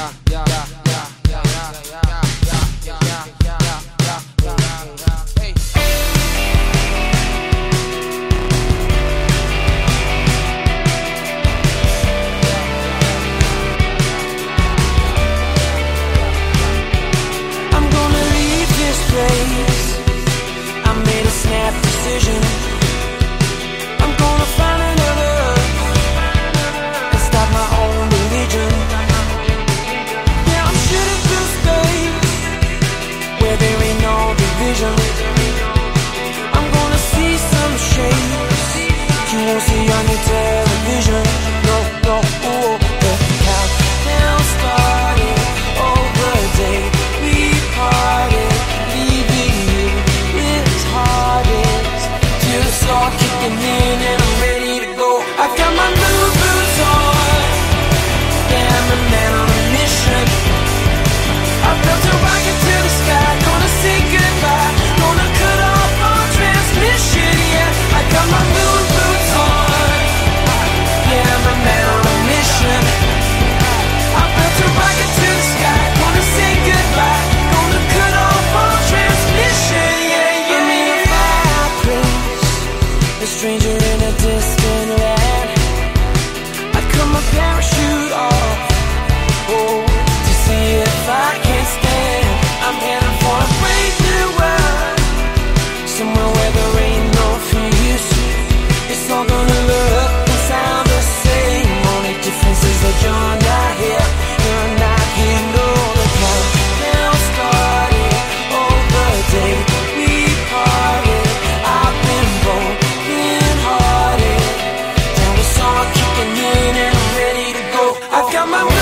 yeah, yeah, yeah. your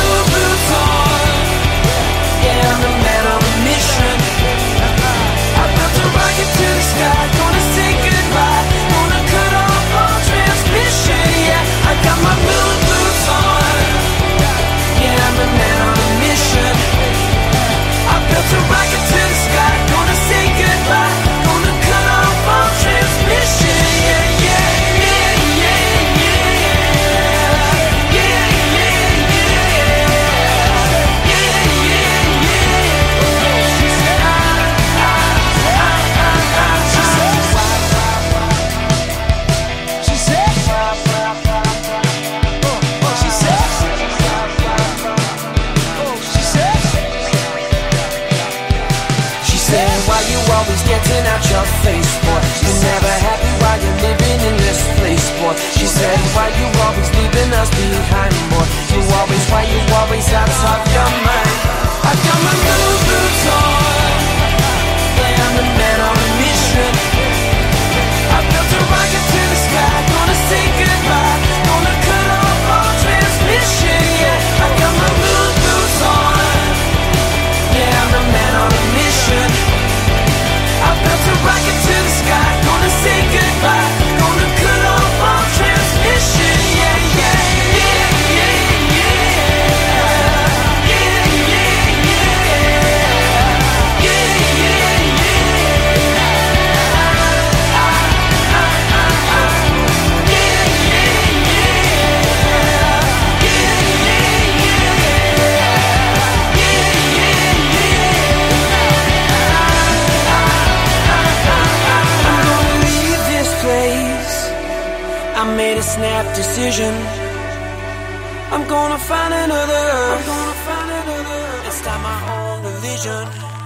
is getting out your face, boy. You're never happy while you're living. made a snap decision. I'm gonna find another. I'm gonna find another. And start my own division.